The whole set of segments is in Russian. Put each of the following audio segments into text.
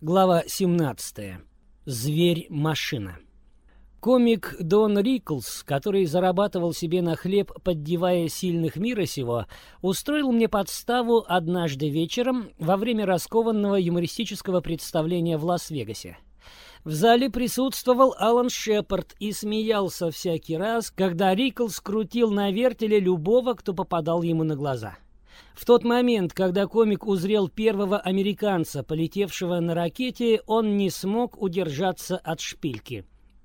Глава 17. Зверь-машина. Комик Дон Риклс, который зарабатывал себе на хлеб, поддевая сильных мира сего, устроил мне подставу однажды вечером во время раскованного юмористического представления в Лас-Вегасе. В зале присутствовал Алан Шепард и смеялся всякий раз, когда Риклс крутил на вертеле любого, кто попадал ему на глаза. — в тот момент, когда комик узрел первого американца, полетевшего на ракете, он не смог удержаться от шпильки.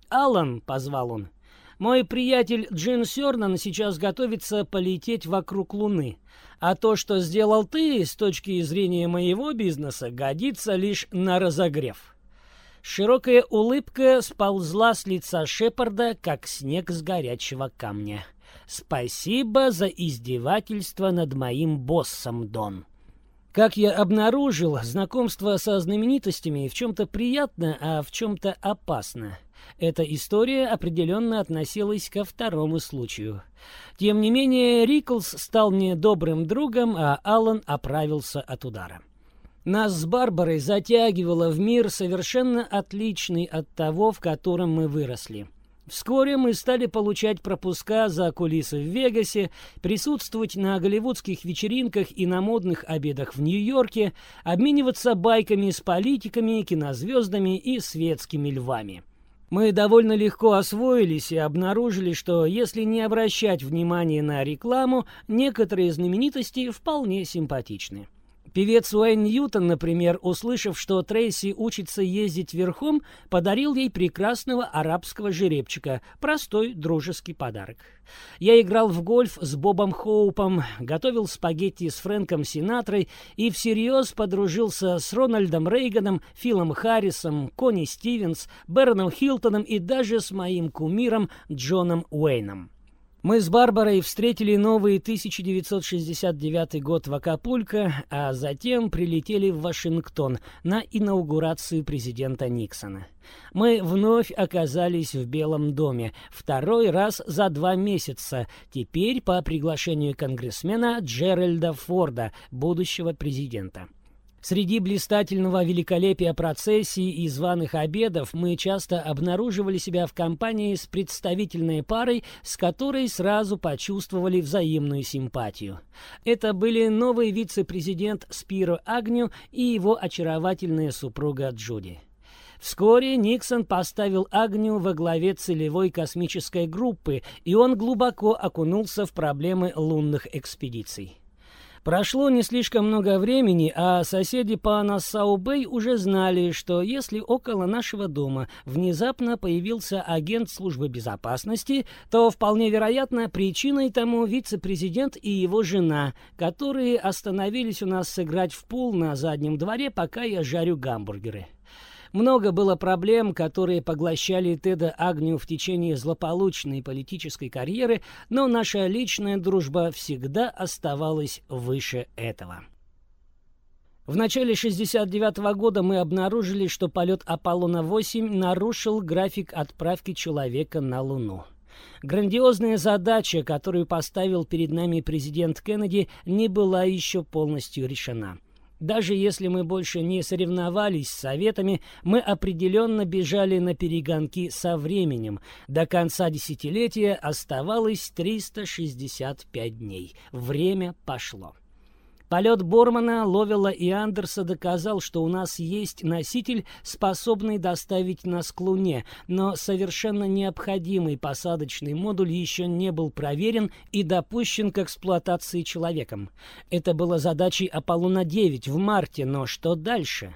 «Алан», — позвал он, — «мой приятель Джин Сёрнан сейчас готовится полететь вокруг Луны, а то, что сделал ты, с точки зрения моего бизнеса, годится лишь на разогрев». Широкая улыбка сползла с лица Шепарда, как снег с горячего камня. Спасибо за издевательство над моим боссом, Дон. Как я обнаружил, знакомство со знаменитостями в чем-то приятно, а в чем-то опасно. Эта история определенно относилась ко второму случаю. Тем не менее, Риклс стал мне добрым другом, а Аллан оправился от удара. Нас с Барбарой затягивало в мир совершенно отличный от того, в котором мы выросли. Вскоре мы стали получать пропуска за кулисы в Вегасе, присутствовать на голливудских вечеринках и на модных обедах в Нью-Йорке, обмениваться байками с политиками, кинозвездами и светскими львами. Мы довольно легко освоились и обнаружили, что если не обращать внимания на рекламу, некоторые знаменитости вполне симпатичны. Певец Уэйн Ньютон, например, услышав, что Трейси учится ездить верхом, подарил ей прекрасного арабского жеребчика, простой дружеский подарок. Я играл в гольф с Бобом Хоупом, готовил спагетти с Фрэнком Синатрой и всерьез подружился с Рональдом Рейганом, Филом Харрисом, Конни Стивенс, Бероном Хилтоном и даже с моим кумиром Джоном Уэйном. Мы с Барбарой встретили новый 1969 год в Акапулько, а затем прилетели в Вашингтон на инаугурацию президента Никсона. Мы вновь оказались в Белом доме, второй раз за два месяца, теперь по приглашению конгрессмена Джеральда Форда, будущего президента. Среди блистательного великолепия процессий и званых обедов мы часто обнаруживали себя в компании с представительной парой, с которой сразу почувствовали взаимную симпатию. Это были новый вице-президент Спиро Агню и его очаровательная супруга Джуди. Вскоре Никсон поставил Агню во главе целевой космической группы, и он глубоко окунулся в проблемы лунных экспедиций. Прошло не слишком много времени, а соседи по Нассау-Бэй уже знали, что если около нашего дома внезапно появился агент службы безопасности, то вполне вероятно причиной тому вице-президент и его жена, которые остановились у нас сыграть в пул на заднем дворе, пока я жарю гамбургеры. Много было проблем, которые поглощали Теда Агню в течение злополучной политической карьеры, но наша личная дружба всегда оставалась выше этого. В начале 69 -го года мы обнаружили, что полет Аполлона-8 нарушил график отправки человека на Луну. Грандиозная задача, которую поставил перед нами президент Кеннеди, не была еще полностью решена. Даже если мы больше не соревновались с советами, мы определенно бежали на перегонки со временем. До конца десятилетия оставалось 365 дней. Время пошло. Полет Бормана, Ловела и Андерса доказал, что у нас есть носитель, способный доставить нас к Луне, но совершенно необходимый посадочный модуль еще не был проверен и допущен к эксплуатации человеком. Это было задачей Аполлона-9 в марте, но что дальше?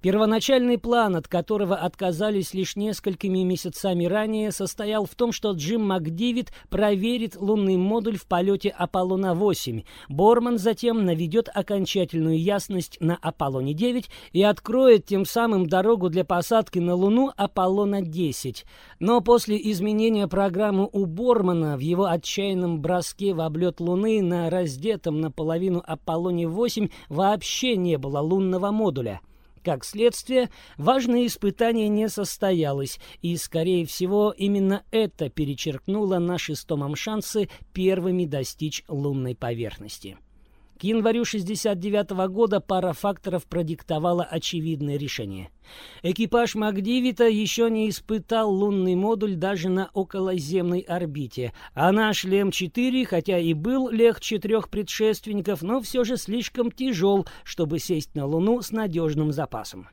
Первоначальный план, от которого отказались лишь несколькими месяцами ранее, состоял в том, что Джим МакДивид проверит лунный модуль в полете Аполлона-8. Борман затем наведет окончательную ясность на Аполлоне-9 и откроет тем самым дорогу для посадки на Луну Аполлона-10. Но после изменения программы у Бормана в его отчаянном броске в облет Луны на раздетом наполовину Аполлоне-8 вообще не было лунного модуля. Как следствие, важное испытание не состоялось, и, скорее всего, именно это перечеркнуло наши с Томом шансы первыми достичь лунной поверхности. К январю 69 -го года пара факторов продиктовала очевидное решение. Экипаж Макдивита еще не испытал лунный модуль даже на околоземной орбите, а наш Лем-4, хотя и был легче трех предшественников, но все же слишком тяжел, чтобы сесть на Луну с надежным запасом.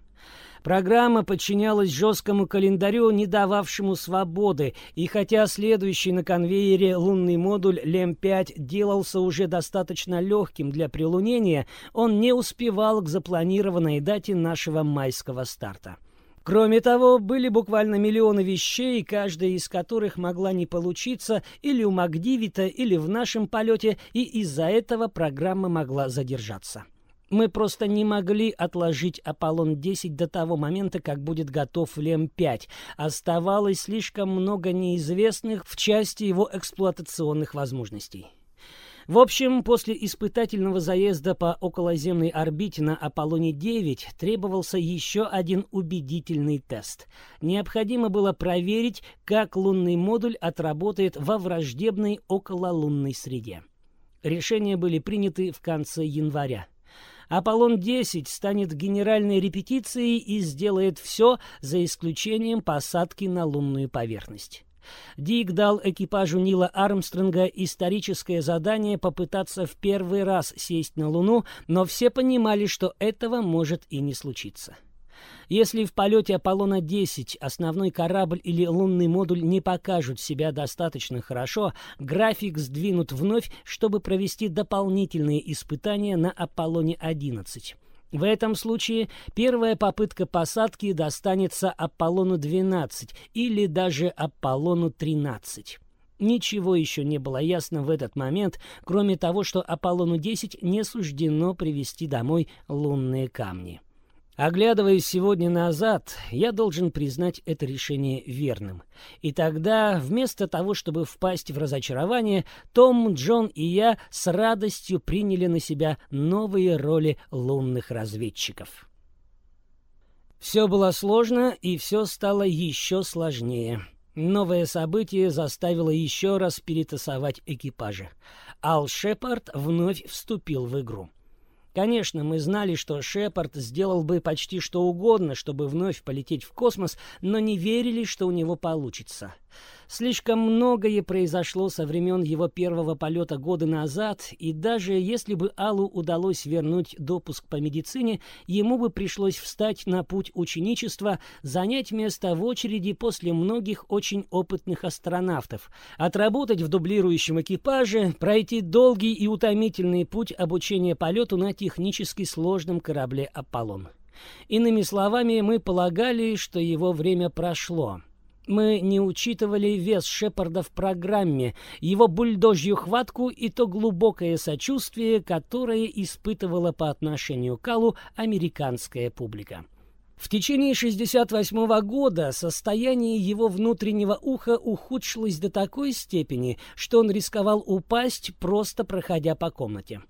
Программа подчинялась жесткому календарю, не дававшему свободы, и хотя следующий на конвейере лунный модуль ЛЕМ-5 делался уже достаточно легким для прилунения, он не успевал к запланированной дате нашего майского старта. Кроме того, были буквально миллионы вещей, каждая из которых могла не получиться или у Макдивита, или в нашем полете, и из-за этого программа могла задержаться. Мы просто не могли отложить Аполлон-10 до того момента, как будет готов Лем-5. Оставалось слишком много неизвестных в части его эксплуатационных возможностей. В общем, после испытательного заезда по околоземной орбите на Аполлоне-9 требовался еще один убедительный тест. Необходимо было проверить, как лунный модуль отработает во враждебной окололунной среде. Решения были приняты в конце января. Аполлон-10 станет генеральной репетицией и сделает все, за исключением посадки на лунную поверхность. Дик дал экипажу Нила Армстронга историческое задание попытаться в первый раз сесть на Луну, но все понимали, что этого может и не случиться. Если в полете Аполлона-10 основной корабль или лунный модуль не покажут себя достаточно хорошо, график сдвинут вновь, чтобы провести дополнительные испытания на Аполлоне-11. В этом случае первая попытка посадки достанется Аполлону-12 или даже Аполлону-13. Ничего еще не было ясно в этот момент, кроме того, что Аполлону-10 не суждено привезти домой лунные камни. Оглядываясь сегодня назад, я должен признать это решение верным. И тогда, вместо того, чтобы впасть в разочарование, Том, Джон и я с радостью приняли на себя новые роли лунных разведчиков. Все было сложно, и все стало еще сложнее. Новое событие заставило еще раз перетасовать экипажи. Ал Шепард вновь вступил в игру. Конечно, мы знали, что Шепард сделал бы почти что угодно, чтобы вновь полететь в космос, но не верили, что у него получится. Слишком многое произошло со времен его первого полета года назад, и даже если бы Аллу удалось вернуть допуск по медицине, ему бы пришлось встать на путь ученичества, занять место в очереди после многих очень опытных астронавтов, отработать в дублирующем экипаже, пройти долгий и утомительный путь обучения полету на технически сложном корабле «Аполлон». Иными словами, мы полагали, что его время прошло. Мы не учитывали вес Шепарда в программе, его бульдожью хватку и то глубокое сочувствие, которое испытывала по отношению к Аллу американская публика. В течение 68 -го года состояние его внутреннего уха ухудшилось до такой степени, что он рисковал упасть, просто проходя по комнате.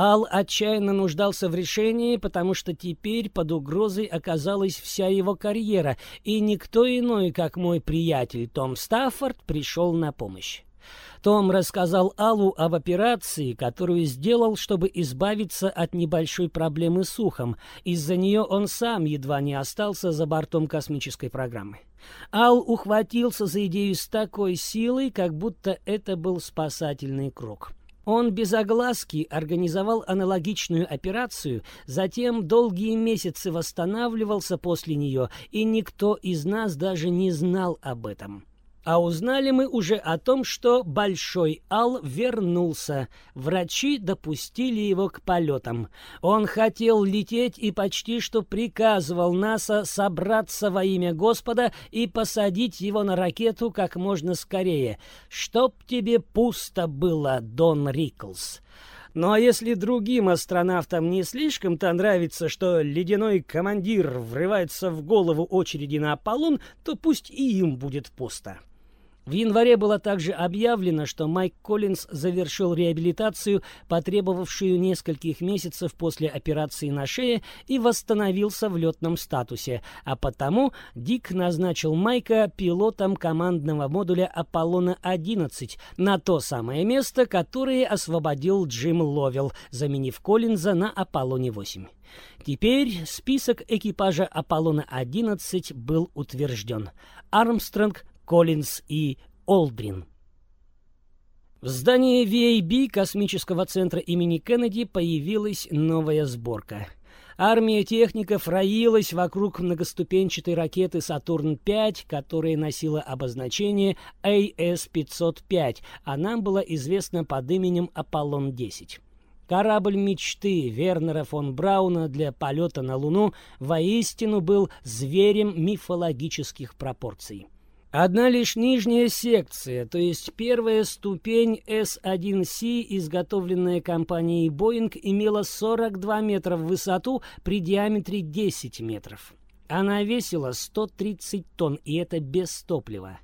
Ал отчаянно нуждался в решении, потому что теперь под угрозой оказалась вся его карьера, и никто иной, как мой приятель Том Стаффорд, пришел на помощь. Том рассказал Аллу об операции, которую сделал, чтобы избавиться от небольшой проблемы с ухом. Из-за нее он сам едва не остался за бортом космической программы. Ал ухватился за идею с такой силой, как будто это был спасательный круг. Он без огласки организовал аналогичную операцию, затем долгие месяцы восстанавливался после нее, и никто из нас даже не знал об этом. А узнали мы уже о том, что Большой Ал вернулся. Врачи допустили его к полетам. Он хотел лететь и почти что приказывал НАСА собраться во имя Господа и посадить его на ракету как можно скорее. «Чтоб тебе пусто было, Дон Риклс!» Ну а если другим астронавтам не слишком-то нравится, что ледяной командир врывается в голову очереди на Аполлон, то пусть и им будет пусто. В январе было также объявлено, что Майк Коллинз завершил реабилитацию, потребовавшую нескольких месяцев после операции на шее, и восстановился в летном статусе, а потому Дик назначил Майка пилотом командного модуля «Аполлона-11» на то самое место, которое освободил Джим Ловел, заменив Коллинза на «Аполлоне-8». Теперь список экипажа «Аполлона-11» был утвержден. Армстронг, Коллинз и Олдрин. В здании VAB космического центра имени Кеннеди появилась новая сборка. Армия техников роилась вокруг многоступенчатой ракеты «Сатурн-5», которая носила обозначение AS-505, а нам была известна под именем «Аполлон-10». Корабль мечты Вернера фон Брауна для полета на Луну воистину был зверем мифологических пропорций. Одна лишь нижняя секция, то есть первая ступень S1C, изготовленная компанией Boeing, имела 42 метра в высоту при диаметре 10 метров. Она весила 130 тонн, и это без топлива.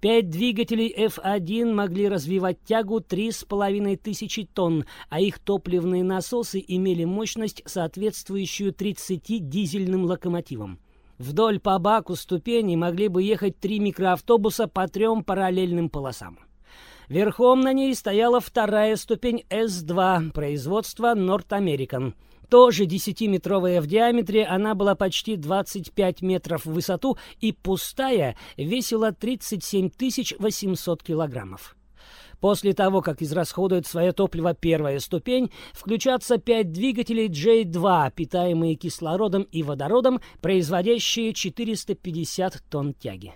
Пять двигателей F1 могли развивать тягу 3,5 тысячи тонн, а их топливные насосы имели мощность, соответствующую 30 дизельным локомотивам. Вдоль по баку ступеней могли бы ехать три микроавтобуса по трем параллельным полосам. Верхом на ней стояла вторая ступень С-2 производства North American. Тоже 10-метровая в диаметре, она была почти 25 метров в высоту и пустая, весила 37 800 килограммов. После того, как израсходует свое топливо первая ступень, включатся пять двигателей J2, питаемые кислородом и водородом, производящие 450 тонн тяги.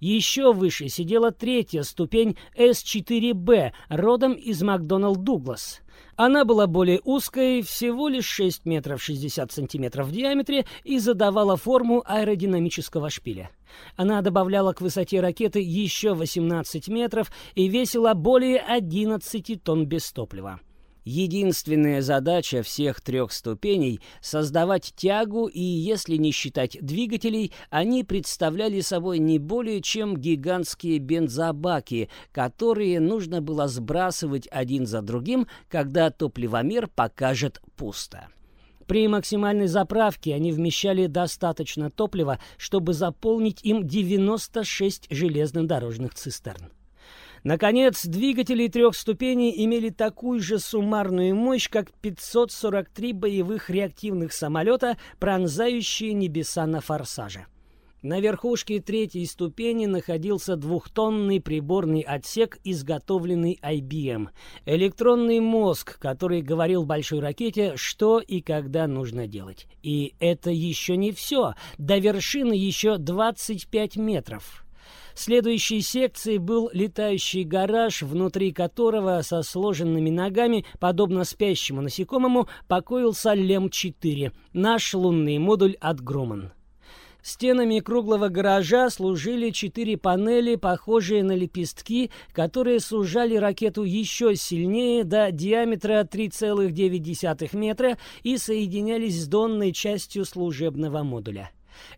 Еще выше сидела третья ступень S4B, родом из Макдоналд Дуглас. Она была более узкой, всего лишь 6 метров 60 сантиметров в диаметре и задавала форму аэродинамического шпиля. Она добавляла к высоте ракеты еще 18 метров и весила более 11 тонн без топлива. Единственная задача всех трех ступеней — создавать тягу, и если не считать двигателей, они представляли собой не более чем гигантские бензобаки, которые нужно было сбрасывать один за другим, когда топливомер покажет пусто. При максимальной заправке они вмещали достаточно топлива, чтобы заполнить им 96 железнодорожных цистерн. Наконец, двигатели трех ступеней имели такую же суммарную мощь, как 543 боевых реактивных самолета, пронзающие небеса на форсаже. На верхушке третьей ступени находился двухтонный приборный отсек, изготовленный IBM. Электронный мозг, который говорил большой ракете, что и когда нужно делать. И это еще не все. До вершины еще 25 метров. Следующей секцией был летающий гараж, внутри которого со сложенными ногами, подобно спящему насекомому, покоился Лем-4, наш лунный модуль от Груман. Стенами круглого гаража служили четыре панели, похожие на лепестки, которые сужали ракету еще сильнее до диаметра 3,9 метра и соединялись с донной частью служебного модуля.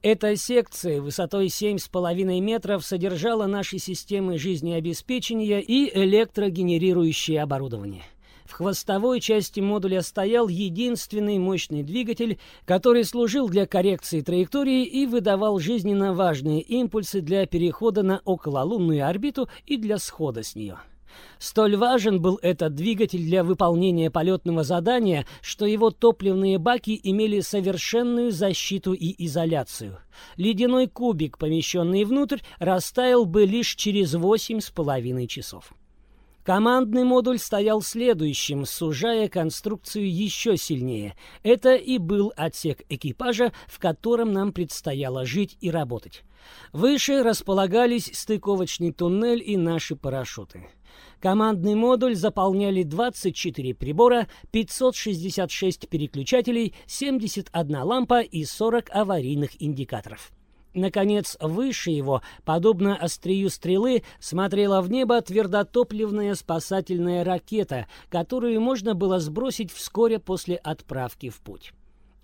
Эта секция высотой 7,5 метров содержала наши системы жизнеобеспечения и электрогенерирующее оборудование. В хвостовой части модуля стоял единственный мощный двигатель, который служил для коррекции траектории и выдавал жизненно важные импульсы для перехода на окололунную орбиту и для схода с нее. Столь важен был этот двигатель для выполнения полетного задания, что его топливные баки имели совершенную защиту и изоляцию. Ледяной кубик, помещенный внутрь, растаял бы лишь через восемь с половиной часов. Командный модуль стоял следующим, сужая конструкцию еще сильнее. Это и был отсек экипажа, в котором нам предстояло жить и работать. Выше располагались стыковочный туннель и наши парашюты. Командный модуль заполняли 24 прибора, 566 переключателей, 71 лампа и 40 аварийных индикаторов. Наконец, выше его, подобно острию стрелы, смотрела в небо твердотопливная спасательная ракета, которую можно было сбросить вскоре после отправки в путь.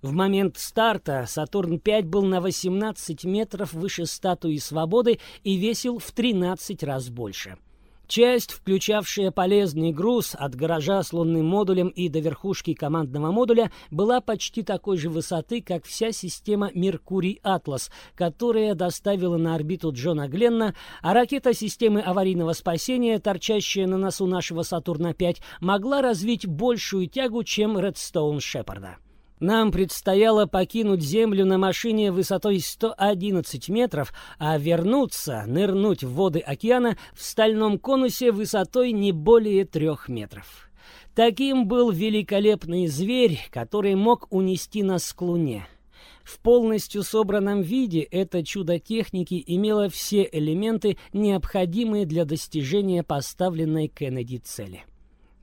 В момент старта Сатурн-5 был на 18 метров выше статуи Свободы и весил в 13 раз больше. Часть, включавшая полезный груз от гаража с лунным модулем и до верхушки командного модуля, была почти такой же высоты, как вся система «Меркурий-Атлас», которая доставила на орбиту Джона Гленна, а ракета системы аварийного спасения, торчащая на носу нашего «Сатурна-5», могла развить большую тягу, чем «Редстоун Шепарда». Нам предстояло покинуть Землю на машине высотой 111 метров, а вернуться, нырнуть в воды океана в стальном конусе высотой не более трех метров. Таким был великолепный зверь, который мог унести нас к Луне. В полностью собранном виде это чудо техники имело все элементы, необходимые для достижения поставленной Кеннеди цели.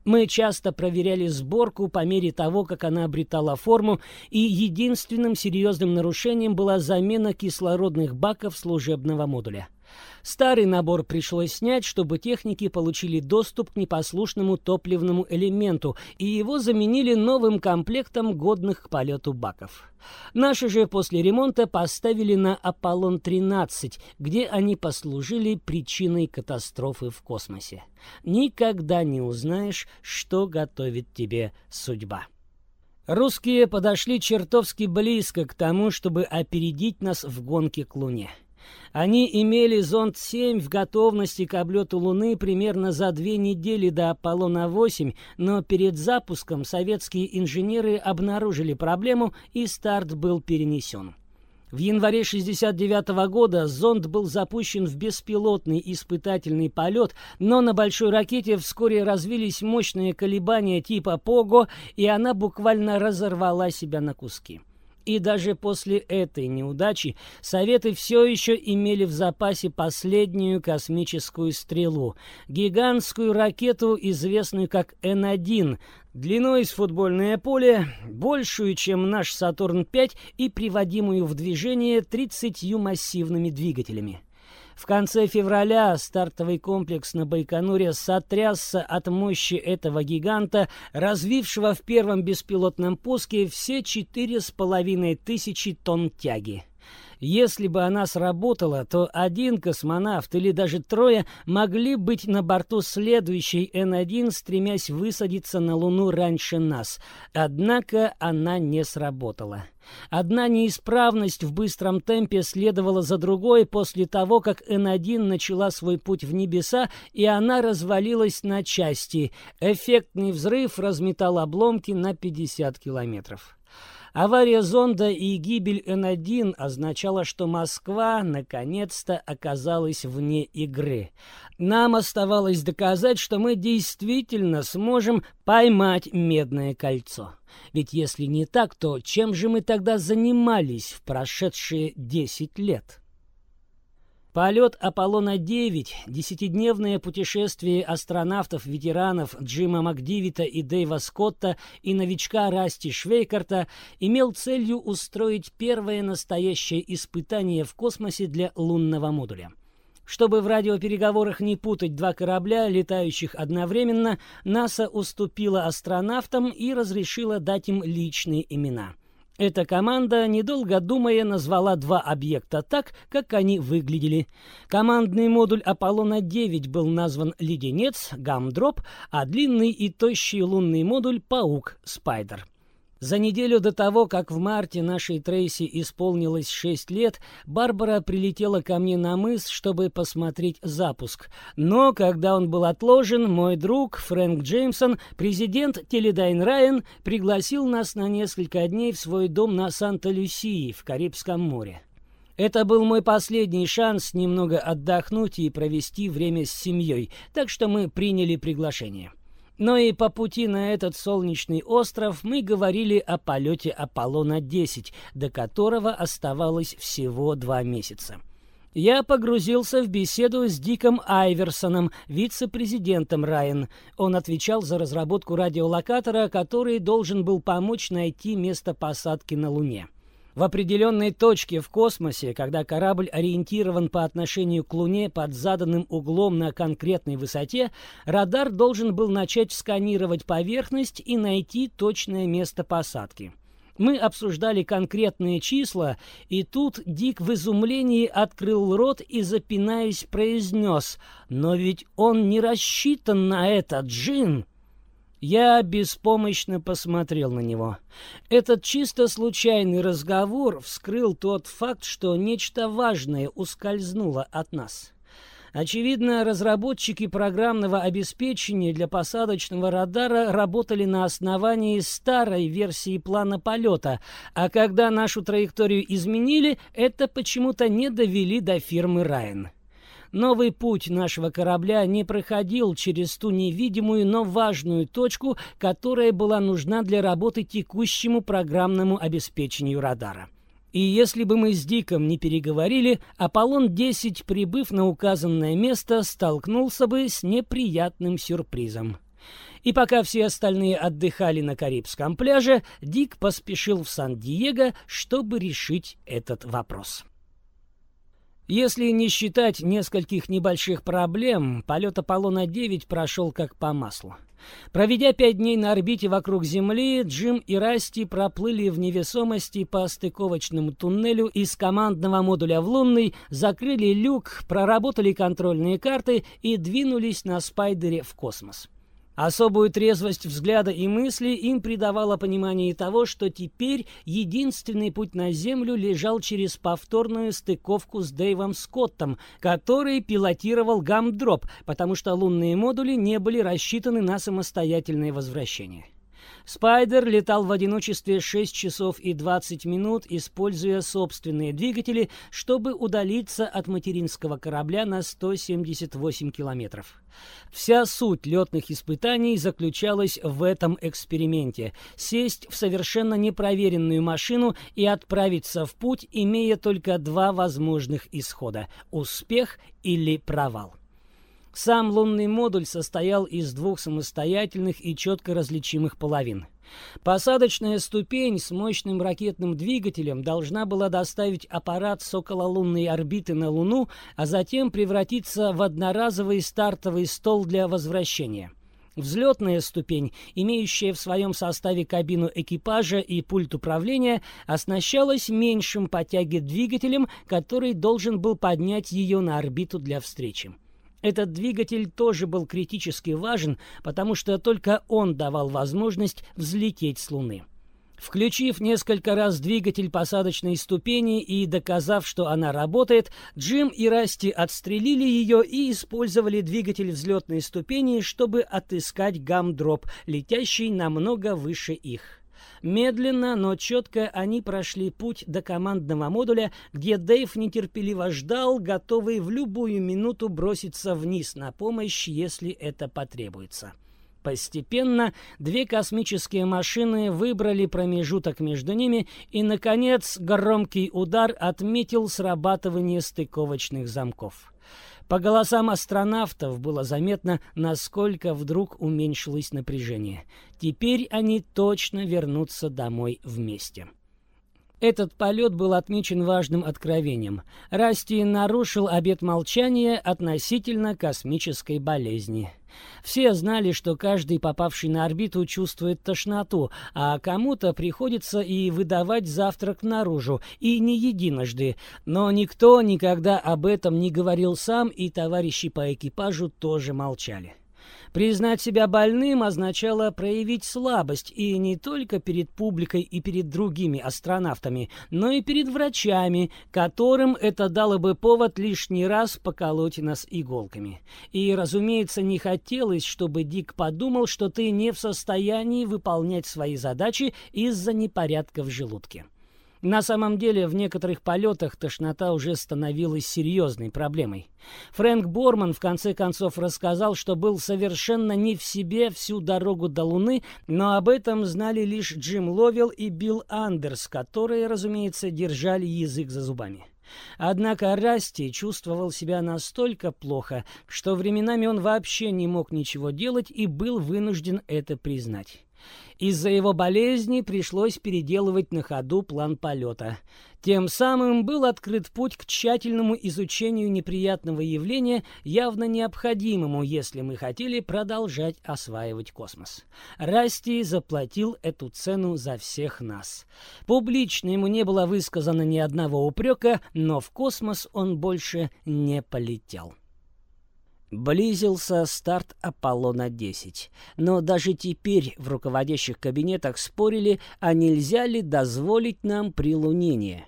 Мы часто проверяли сборку по мере того, как она обретала форму, и единственным серьезным нарушением была замена кислородных баков служебного модуля. Старый набор пришлось снять, чтобы техники получили доступ к непослушному топливному элементу, и его заменили новым комплектом годных к полету баков. Наши же после ремонта поставили на Аполлон-13, где они послужили причиной катастрофы в космосе. Никогда не узнаешь, что готовит тебе судьба. Русские подошли чертовски близко к тому, чтобы опередить нас в гонке к Луне. Они имели зонд-7 в готовности к облету Луны примерно за две недели до Аполлона-8, но перед запуском советские инженеры обнаружили проблему, и старт был перенесен. В январе 1969 года зонд был запущен в беспилотный испытательный полет, но на большой ракете вскоре развились мощные колебания типа ПОГО, и она буквально разорвала себя на куски. И даже после этой неудачи Советы все еще имели в запасе последнюю космическую стрелу — гигантскую ракету, известную как Н-1, длиной с футбольное поле, большую, чем наш Сатурн-5 и приводимую в движение 30 массивными двигателями. В конце февраля стартовый комплекс на Байконуре сотрясся от мощи этого гиганта, развившего в первом беспилотном пуске все четыре с половиной тысячи тонн тяги. Если бы она сработала, то один космонавт или даже трое могли быть на борту следующей Н-1, стремясь высадиться на Луну раньше нас. Однако она не сработала. Одна неисправность в быстром темпе следовала за другой после того, как Н-1 начала свой путь в небеса, и она развалилась на части. Эффектный взрыв разметал обломки на 50 километров. Авария зонда и гибель Н-1 означала, что Москва наконец-то оказалась вне игры. Нам оставалось доказать, что мы действительно сможем поймать медное кольцо. Ведь если не так, то чем же мы тогда занимались в прошедшие 10 лет? Полет Аполлона-9, десятидневное путешествие астронавтов-ветеранов Джима Макдивита и Дэйва Скотта и новичка Расти Швейкарта имел целью устроить первое настоящее испытание в космосе для лунного модуля. Чтобы в радиопереговорах не путать два корабля, летающих одновременно, НАСА уступила астронавтам и разрешила дать им личные имена – эта команда, недолго думая, назвала два объекта так, как они выглядели. Командный модуль Аполлона-9 был назван «Леденец» — «Гамдроп», а длинный и тощий лунный модуль «Паук» — «Spider». За неделю до того, как в марте нашей Трейси исполнилось 6 лет, Барбара прилетела ко мне на мыс, чтобы посмотреть запуск. Но, когда он был отложен, мой друг Фрэнк Джеймсон, президент Teledyne Ryan, пригласил нас на несколько дней в свой дом на Санта-Люсии в Карибском море. Это был мой последний шанс немного отдохнуть и провести время с семьей, так что мы приняли приглашение. Но и по пути на этот солнечный остров мы говорили о полете Аполлона-10, до которого оставалось всего два месяца. Я погрузился в беседу с Диком Айверсоном, вице-президентом Райан. Он отвечал за разработку радиолокатора, который должен был помочь найти место посадки на Луне. В определенной точке в космосе, когда корабль ориентирован по отношению к Луне под заданным углом на конкретной высоте, радар должен был начать сканировать поверхность и найти точное место посадки. Мы обсуждали конкретные числа, и тут Дик в изумлении открыл рот и, запинаясь, произнес «Но ведь он не рассчитан на это, Джин!» Я беспомощно посмотрел на него. Этот чисто случайный разговор вскрыл тот факт, что нечто важное ускользнуло от нас. Очевидно, разработчики программного обеспечения для посадочного радара работали на основании старой версии плана полета, а когда нашу траекторию изменили, это почему-то не довели до фирмы «Райан». Новый путь нашего корабля не проходил через ту невидимую, но важную точку, которая была нужна для работы текущему программному обеспечению радара. И если бы мы с Диком не переговорили, Аполлон-10, прибыв на указанное место, столкнулся бы с неприятным сюрпризом. И пока все остальные отдыхали на Карибском пляже, Дик поспешил в Сан-Диего, чтобы решить этот вопрос. Если не считать нескольких небольших проблем, полет Аполлона-9 прошел как по маслу. Проведя пять дней на орбите вокруг Земли, Джим и Расти проплыли в невесомости по стыковочному туннелю из командного модуля в лунный, закрыли люк, проработали контрольные карты и двинулись на спайдере в космос. Особую трезвость взгляда и мысли им придавало понимание того, что теперь единственный путь на Землю лежал через повторную стыковку с Дэйвом Скоттом, который пилотировал гамдроп, потому что лунные модули не были рассчитаны на самостоятельное возвращение. Спайдер летал в одиночестве 6 часов и 20 минут, используя собственные двигатели, чтобы удалиться от материнского корабля на 178 километров. Вся суть летных испытаний заключалась в этом эксперименте – сесть в совершенно непроверенную машину и отправиться в путь, имея только два возможных исхода – успех или провал. Сам лунный модуль состоял из двух самостоятельных и четко различимых половин. Посадочная ступень с мощным ракетным двигателем должна была доставить аппарат с окололунной орбиты на Луну, а затем превратиться в одноразовый стартовый стол для возвращения. Взлетная ступень, имеющая в своем составе кабину экипажа и пульт управления, оснащалась меньшим по тяге двигателем, который должен был поднять ее на орбиту для встречи. Этот двигатель тоже был критически важен, потому что только он давал возможность взлететь с Луны. Включив несколько раз двигатель посадочной ступени и доказав, что она работает, Джим и Расти отстрелили ее и использовали двигатель взлетной ступени, чтобы отыскать гамдроп, летящий намного выше их. Медленно, но четко они прошли путь до командного модуля, где Дэйв нетерпеливо ждал, готовый в любую минуту броситься вниз на помощь, если это потребуется. Постепенно две космические машины выбрали промежуток между ними, и, наконец, громкий удар отметил срабатывание стыковочных замков. По голосам астронавтов было заметно, насколько вдруг уменьшилось напряжение. Теперь они точно вернутся домой вместе. Этот полет был отмечен важным откровением. Расти нарушил обет молчания относительно космической болезни. Все знали, что каждый, попавший на орбиту, чувствует тошноту, а кому-то приходится и выдавать завтрак наружу, и не единожды. Но никто никогда об этом не говорил сам, и товарищи по экипажу тоже молчали. Признать себя больным означало проявить слабость и не только перед публикой и перед другими астронавтами, но и перед врачами, которым это дало бы повод лишний раз поколоть нас иголками. И, разумеется, не хотелось, чтобы Дик подумал, что ты не в состоянии выполнять свои задачи из-за непорядка в желудке. На самом деле, в некоторых полетах тошнота уже становилась серьезной проблемой. Фрэнк Борман в конце концов рассказал, что был совершенно не в себе всю дорогу до Луны, но об этом знали лишь Джим Ловел и Билл Андерс, которые, разумеется, держали язык за зубами. Однако Расти чувствовал себя настолько плохо, что временами он вообще не мог ничего делать и был вынужден это признать. Из-за его болезни пришлось переделывать на ходу план полета. Тем самым был открыт путь к тщательному изучению неприятного явления, явно необходимому, если мы хотели продолжать осваивать космос. Расти заплатил эту цену за всех нас. Публично ему не было высказано ни одного упрека, но в космос он больше не полетел. Близился старт Аполлона-10, но даже теперь в руководящих кабинетах спорили, а нельзя ли дозволить нам прилунение.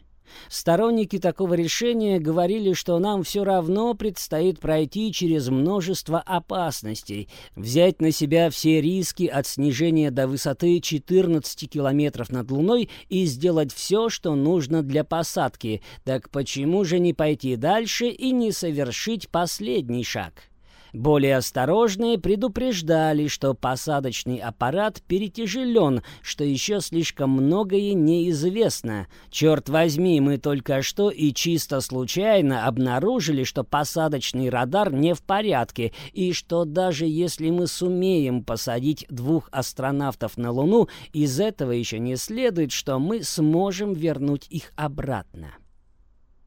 Сторонники такого решения говорили, что нам все равно предстоит пройти через множество опасностей, взять на себя все риски от снижения до высоты 14 километров над Луной и сделать все, что нужно для посадки. Так почему же не пойти дальше и не совершить последний шаг? Более осторожные предупреждали, что посадочный аппарат перетяжелен, что еще слишком многое неизвестно. Черт возьми, мы только что и чисто случайно обнаружили, что посадочный радар не в порядке, и что даже если мы сумеем посадить двух астронавтов на Луну, из этого еще не следует, что мы сможем вернуть их обратно.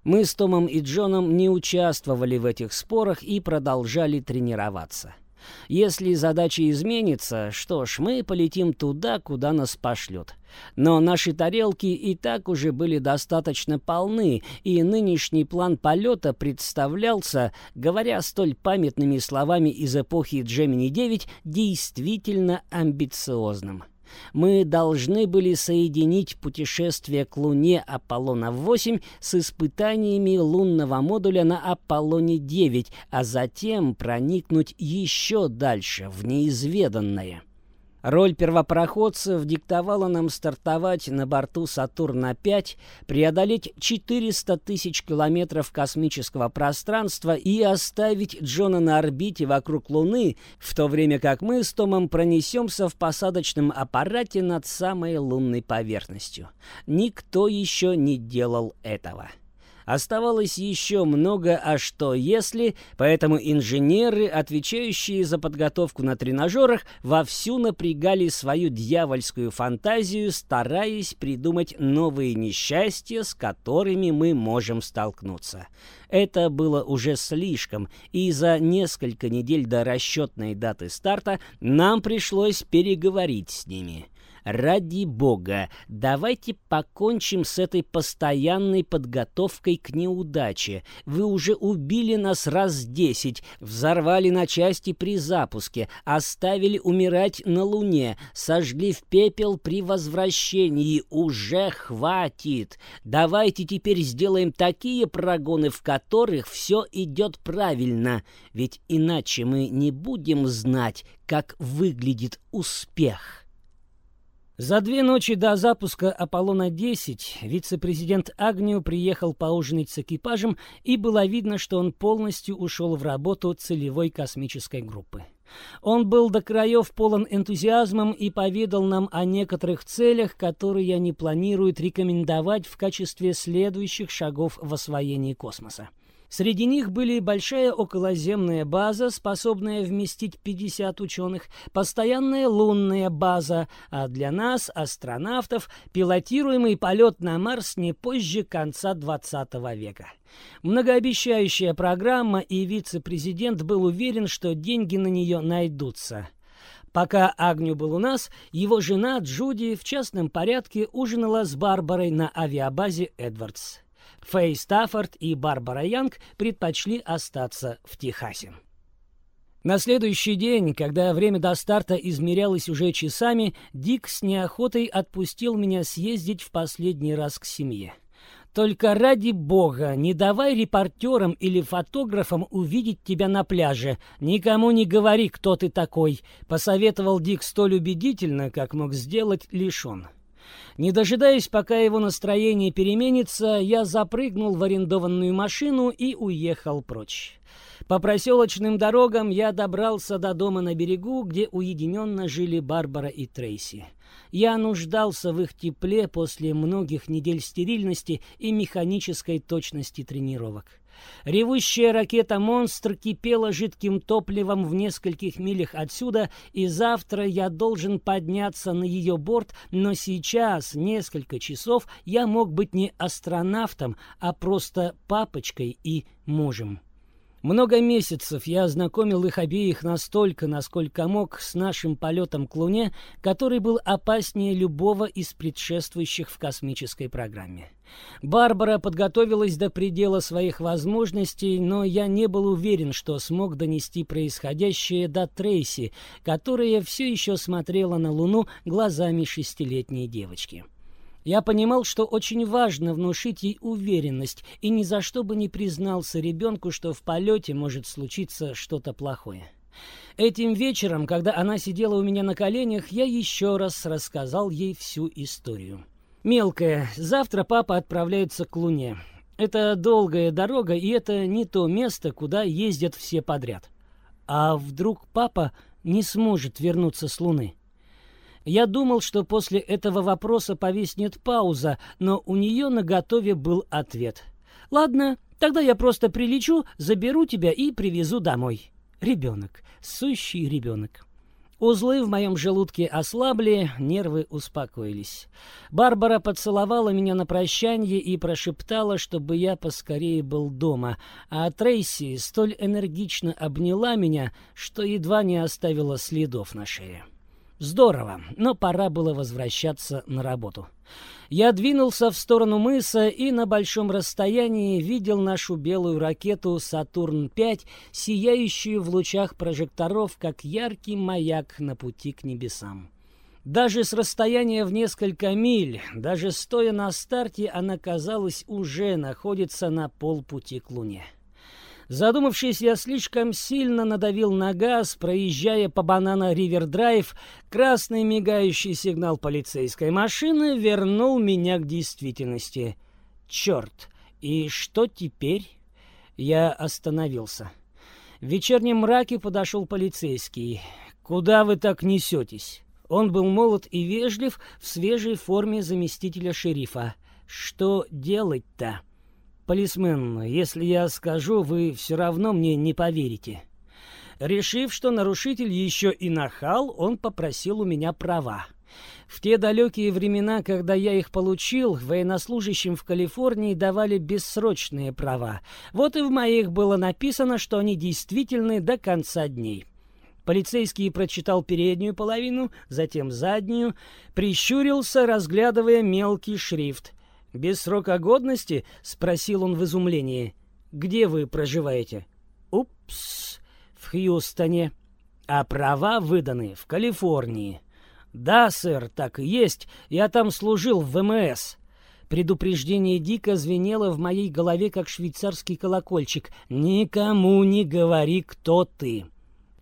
Мы с Томом и Джоном не участвовали в этих спорах и продолжали тренироваться. Если задача изменится, что ж, мы полетим туда, куда нас пошлют. Но наши тарелки и так уже были достаточно полны, и нынешний план полета представлялся, говоря столь памятными словами из эпохи Джемини-9, действительно амбициозным. Мы должны были соединить путешествие к Луне Аполлона-8 с испытаниями лунного модуля на Аполлоне-9, а затем проникнуть еще дальше, в неизведанное. Роль первопроходцев диктовала нам стартовать на борту Сатурна-5, преодолеть 400 тысяч километров космического пространства и оставить Джона на орбите вокруг Луны, в то время как мы с Томом пронесемся в посадочном аппарате над самой лунной поверхностью. Никто еще не делал этого. Оставалось еще много «а что если», поэтому инженеры, отвечающие за подготовку на тренажерах, вовсю напрягали свою дьявольскую фантазию, стараясь придумать новые несчастья, с которыми мы можем столкнуться. Это было уже слишком, и за несколько недель до расчетной даты старта нам пришлось переговорить с ними. Ради бога, давайте покончим с этой постоянной подготовкой к неудаче. Вы уже убили нас раз десять, взорвали на части при запуске, оставили умирать на Луне, сожгли в пепел при возвращении. Уже хватит. Давайте теперь сделаем такие прогоны, в которых все идет правильно. Ведь иначе мы не будем знать, как выглядит успех. За две ночи до запуска «Аполлона-10» вице-президент Агнио приехал поужинать с экипажем, и было видно, что он полностью ушел в работу целевой космической группы. Он был до краев полон энтузиазмом и поведал нам о некоторых целях, которые они планируют рекомендовать в качестве следующих шагов в освоении космоса. Среди них были большая околоземная база, способная вместить 50 ученых, постоянная лунная база, а для нас, астронавтов, пилотируемый полет на Марс не позже конца 20 века. Многообещающая программа, и вице-президент был уверен, что деньги на нее найдутся. Пока Агню был у нас, его жена Джуди в частном порядке ужинала с Барбарой на авиабазе Эдвардс. Фэй Стаффорд и Барбара Янг предпочли остаться в Техасе. На следующий день, когда время до старта измерялось уже часами, Дик с неохотой отпустил меня съездить в последний раз к семье. «Только ради бога, не давай репортерам или фотографам увидеть тебя на пляже. Никому не говори, кто ты такой», — посоветовал Дик столь убедительно, как мог сделать лишь он. Не дожидаясь, пока его настроение переменится, я запрыгнул в арендованную машину и уехал прочь. По проселочным дорогам я добрался до дома на берегу, где уединенно жили Барбара и Трейси. Я нуждался в их тепле после многих недель стерильности и механической точности тренировок. Ревущая ракета-монстр кипела жидким топливом в нескольких милях отсюда, и завтра я должен подняться на ее борт, но сейчас, несколько часов, я мог быть не астронавтом, а просто папочкой и мужем. Много месяцев я ознакомил их обеих настолько, насколько мог, с нашим полетом к Луне, который был опаснее любого из предшествующих в космической программе. Барбара подготовилась до предела своих возможностей, но я не был уверен, что смог донести происходящее до Трейси, которая все еще смотрела на Луну глазами шестилетней девочки. Я понимал, что очень важно внушить ей уверенность, и ни за что бы не признался ребенку, что в полете может случиться что-то плохое. Этим вечером, когда она сидела у меня на коленях, я еще раз рассказал ей всю историю. «Мелкая, завтра папа отправляется к Луне. Это долгая дорога, и это не то место, куда ездят все подряд. А вдруг папа не сможет вернуться с Луны?» Я думал, что после этого вопроса повиснет пауза, но у нее наготове был ответ. «Ладно, тогда я просто прилечу, заберу тебя и привезу домой». Ребенок, сущий ребенок. Узлы в моем желудке ослабли, нервы успокоились. Барбара поцеловала меня на прощанье и прошептала, чтобы я поскорее был дома, а Трейси столь энергично обняла меня, что едва не оставила следов на шее. Здорово, но пора было возвращаться на работу. Я двинулся в сторону мыса и на большом расстоянии видел нашу белую ракету «Сатурн-5», сияющую в лучах прожекторов, как яркий маяк на пути к небесам. Даже с расстояния в несколько миль, даже стоя на старте, она, казалось, уже находится на полпути к Луне. Задумавшись, я слишком сильно надавил на газ, проезжая по банана Ривер-драйв. Красный мигающий сигнал полицейской машины вернул меня к действительности. Черт! И что теперь? Я остановился. В вечернем мраке подошел полицейский. «Куда вы так несетесь?» Он был молод и вежлив в свежей форме заместителя шерифа. «Что делать-то?» «Полисмен, если я скажу, вы все равно мне не поверите». Решив, что нарушитель еще и нахал, он попросил у меня права. В те далекие времена, когда я их получил, военнослужащим в Калифорнии давали бессрочные права. Вот и в моих было написано, что они действительны до конца дней. Полицейский прочитал переднюю половину, затем заднюю, прищурился, разглядывая мелкий шрифт. «Без срока годности?» — спросил он в изумлении. «Где вы проживаете?» «Упс, в Хьюстоне. А права выданы в Калифорнии». «Да, сэр, так и есть. Я там служил в ВМС». Предупреждение дико звенело в моей голове, как швейцарский колокольчик. «Никому не говори, кто ты».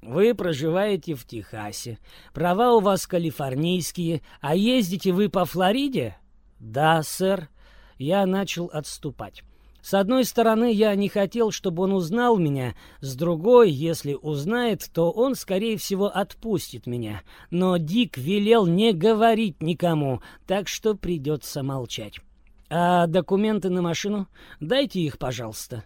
Вы проживаете в Техасе. Права у вас калифорнийские. А ездите вы по Флориде? Да, сэр я начал отступать. С одной стороны, я не хотел, чтобы он узнал меня, с другой, если узнает, то он, скорее всего, отпустит меня. Но Дик велел не говорить никому, так что придется молчать. «А документы на машину? Дайте их, пожалуйста».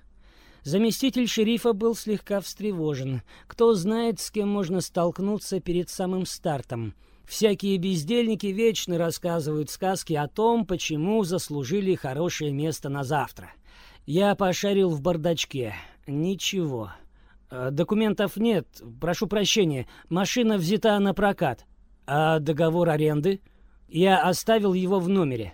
Заместитель шерифа был слегка встревожен. Кто знает, с кем можно столкнуться перед самым стартом. Всякие бездельники вечно рассказывают сказки о том, почему заслужили хорошее место на завтра. Я пошарил в бардачке. Ничего. Э, документов нет. Прошу прощения. Машина взята на прокат. А договор аренды? Я оставил его в номере.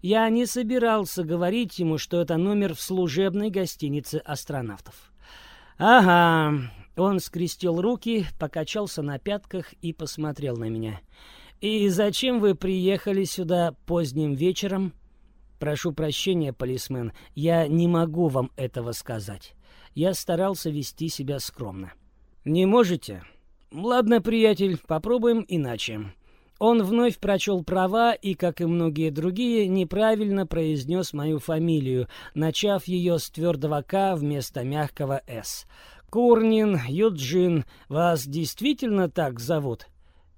Я не собирался говорить ему, что это номер в служебной гостинице астронавтов. Ага, он скрестил руки, покачался на пятках и посмотрел на меня. «И зачем вы приехали сюда поздним вечером?» «Прошу прощения, полисмен, я не могу вам этого сказать. Я старался вести себя скромно». «Не можете?» «Ладно, приятель, попробуем иначе». Он вновь прочел права и, как и многие другие, неправильно произнес мою фамилию, начав ее с твердого «К» вместо мягкого «С». «Курнин, Юджин, вас действительно так зовут?»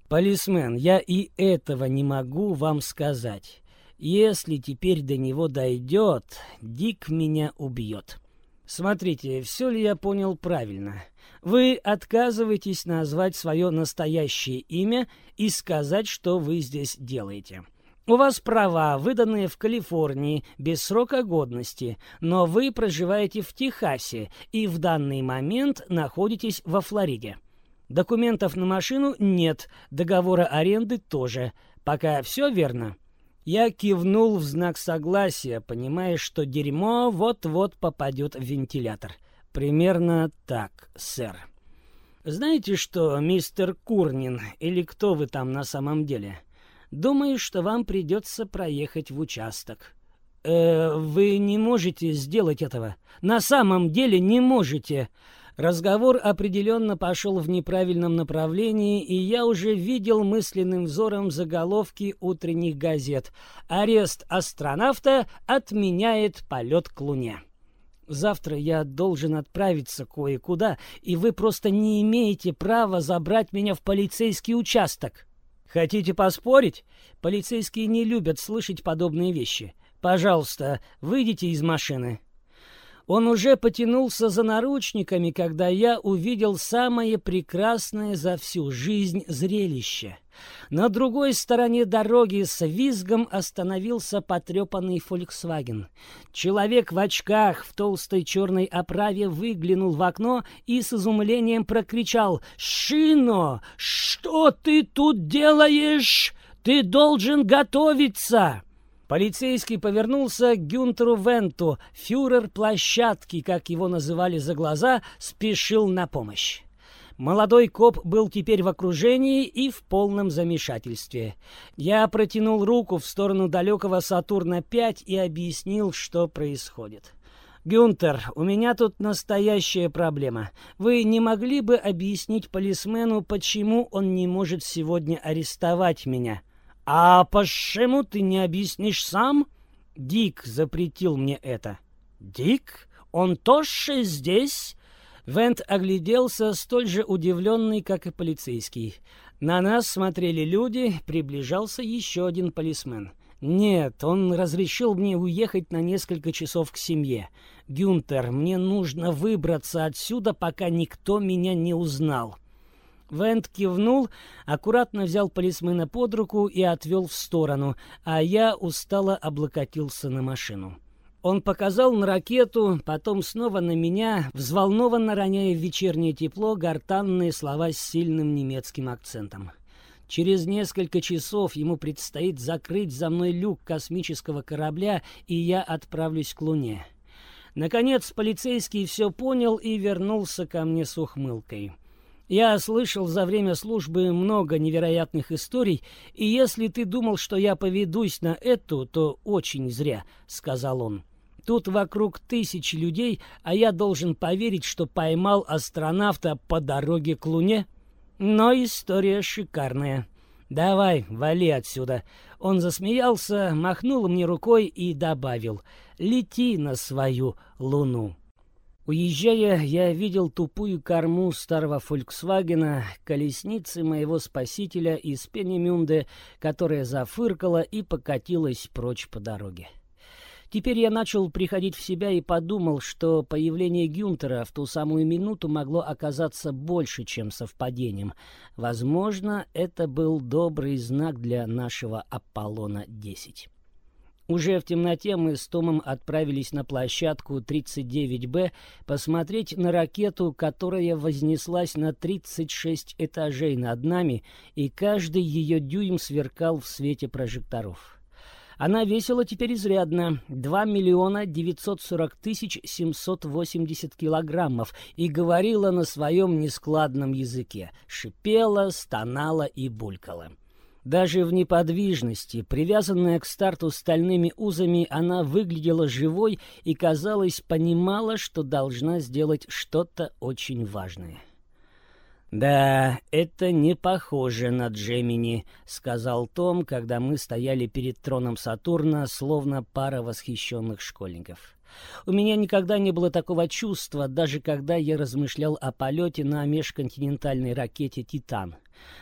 «Полисмен, я и этого не могу вам сказать. Если теперь до него дойдет, Дик меня убьет». Смотрите, все ли я понял правильно? Вы отказываетесь назвать свое настоящее имя и сказать, что вы здесь делаете. У вас права, выданные в Калифорнии, без срока годности, но вы проживаете в Техасе и в данный момент находитесь во Флориде. Документов на машину нет, договора аренды тоже. Пока все верно. Я кивнул в знак согласия, понимая, что дерьмо вот-вот попадет в вентилятор. Примерно так, сэр. Знаете что, мистер Курнин, или кто вы там на самом деле? Думаю, что вам придется проехать в участок. Э, вы не можете сделать этого. На самом деле не можете. Разговор определенно пошел в неправильном направлении, и я уже видел мысленным взором заголовки утренних газет. «Арест астронавта отменяет полет к Луне». Завтра я должен отправиться кое-куда, и вы просто не имеете права забрать меня в полицейский участок. Хотите поспорить? Полицейские не любят слышать подобные вещи. Пожалуйста, выйдите из машины. Он уже потянулся за наручниками, когда я увидел самое прекрасное за всю жизнь зрелище. На другой стороне дороги с визгом остановился потрепанный «Фольксваген». Человек в очках в толстой черной оправе выглянул в окно и с изумлением прокричал «Шино, что ты тут делаешь? Ты должен готовиться!» Полицейский повернулся к Гюнтеру Венту. Фюрер площадки, как его называли за глаза, спешил на помощь. Молодой коп был теперь в окружении и в полном замешательстве. Я протянул руку в сторону далекого Сатурна-5 и объяснил, что происходит. «Гюнтер, у меня тут настоящая проблема. Вы не могли бы объяснить полисмену, почему он не может сегодня арестовать меня?» «А почему ты не объяснишь сам?» «Дик запретил мне это». «Дик? Он тоже здесь?» Вент огляделся, столь же удивленный, как и полицейский. На нас смотрели люди, приближался еще один полисмен. «Нет, он разрешил мне уехать на несколько часов к семье. Гюнтер, мне нужно выбраться отсюда, пока никто меня не узнал». Вент кивнул, аккуратно взял полисмена под руку и отвел в сторону, а я устало облокотился на машину. Он показал на ракету, потом снова на меня, взволнованно роняя в вечернее тепло гортанные слова с сильным немецким акцентом. Через несколько часов ему предстоит закрыть за мной люк космического корабля, и я отправлюсь к Луне. Наконец полицейский все понял и вернулся ко мне с ухмылкой. Я слышал за время службы много невероятных историй, и если ты думал, что я поведусь на эту, то очень зря, — сказал он. Тут вокруг тысячи людей, а я должен поверить, что поймал астронавта по дороге к Луне? Но история шикарная. «Давай, вали отсюда!» Он засмеялся, махнул мне рукой и добавил «Лети на свою луну». Уезжая, я видел тупую корму старого «Фольксвагена», колесницы моего спасителя из Пенемюнде, которая зафыркала и покатилась прочь по дороге. Теперь я начал приходить в себя и подумал, что появление Гюнтера в ту самую минуту могло оказаться больше, чем совпадением. Возможно, это был добрый знак для нашего Аполлона-10. Уже в темноте мы с Томом отправились на площадку 39Б посмотреть на ракету, которая вознеслась на 36 этажей над нами, и каждый ее дюйм сверкал в свете прожекторов. Она весила теперь изрядно — 2 миллиона 940 тысяч 780 килограммов и говорила на своем нескладном языке, шипела, стонала и булькала. Даже в неподвижности, привязанная к старту стальными узами, она выглядела живой и, казалось, понимала, что должна сделать что-то очень важное. «Да, это не похоже на Джемини», — сказал Том, когда мы стояли перед троном Сатурна, словно пара восхищенных школьников. У меня никогда не было такого чувства, даже когда я размышлял о полете на межконтинентальной ракете «Титан».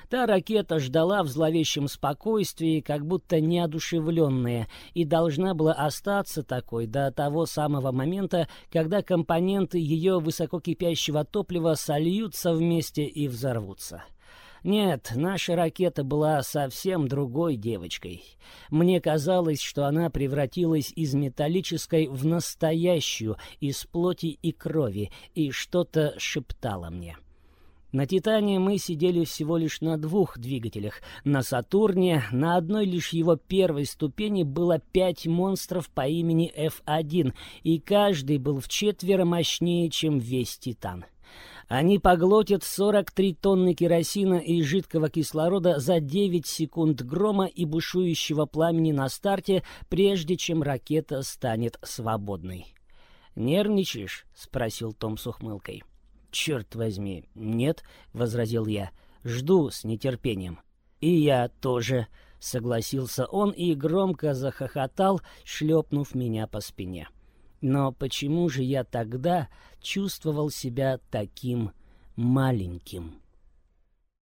Та ракета ждала в зловещем спокойствии, как будто неодушевленная, и должна была остаться такой до того самого момента, когда компоненты ее высококипящего топлива сольются вместе и взорвутся. Нет, наша ракета была совсем другой девочкой. Мне казалось, что она превратилась из металлической в настоящую, из плоти и крови, и что-то шептала мне. На «Титане» мы сидели всего лишь на двух двигателях. На «Сатурне» на одной лишь его первой ступени было пять монстров по имени F1, и каждый был в четверо мощнее, чем весь «Титан». Они поглотят 43 тонны керосина и жидкого кислорода за 9 секунд грома и бушующего пламени на старте, прежде чем ракета станет свободной. «Нервничаешь?» — спросил Том с ухмылкой. «Черт возьми, нет», — возразил я. «Жду с нетерпением». «И я тоже», — согласился он и громко захохотал, шлепнув меня по спине. Но почему же я тогда чувствовал себя таким маленьким?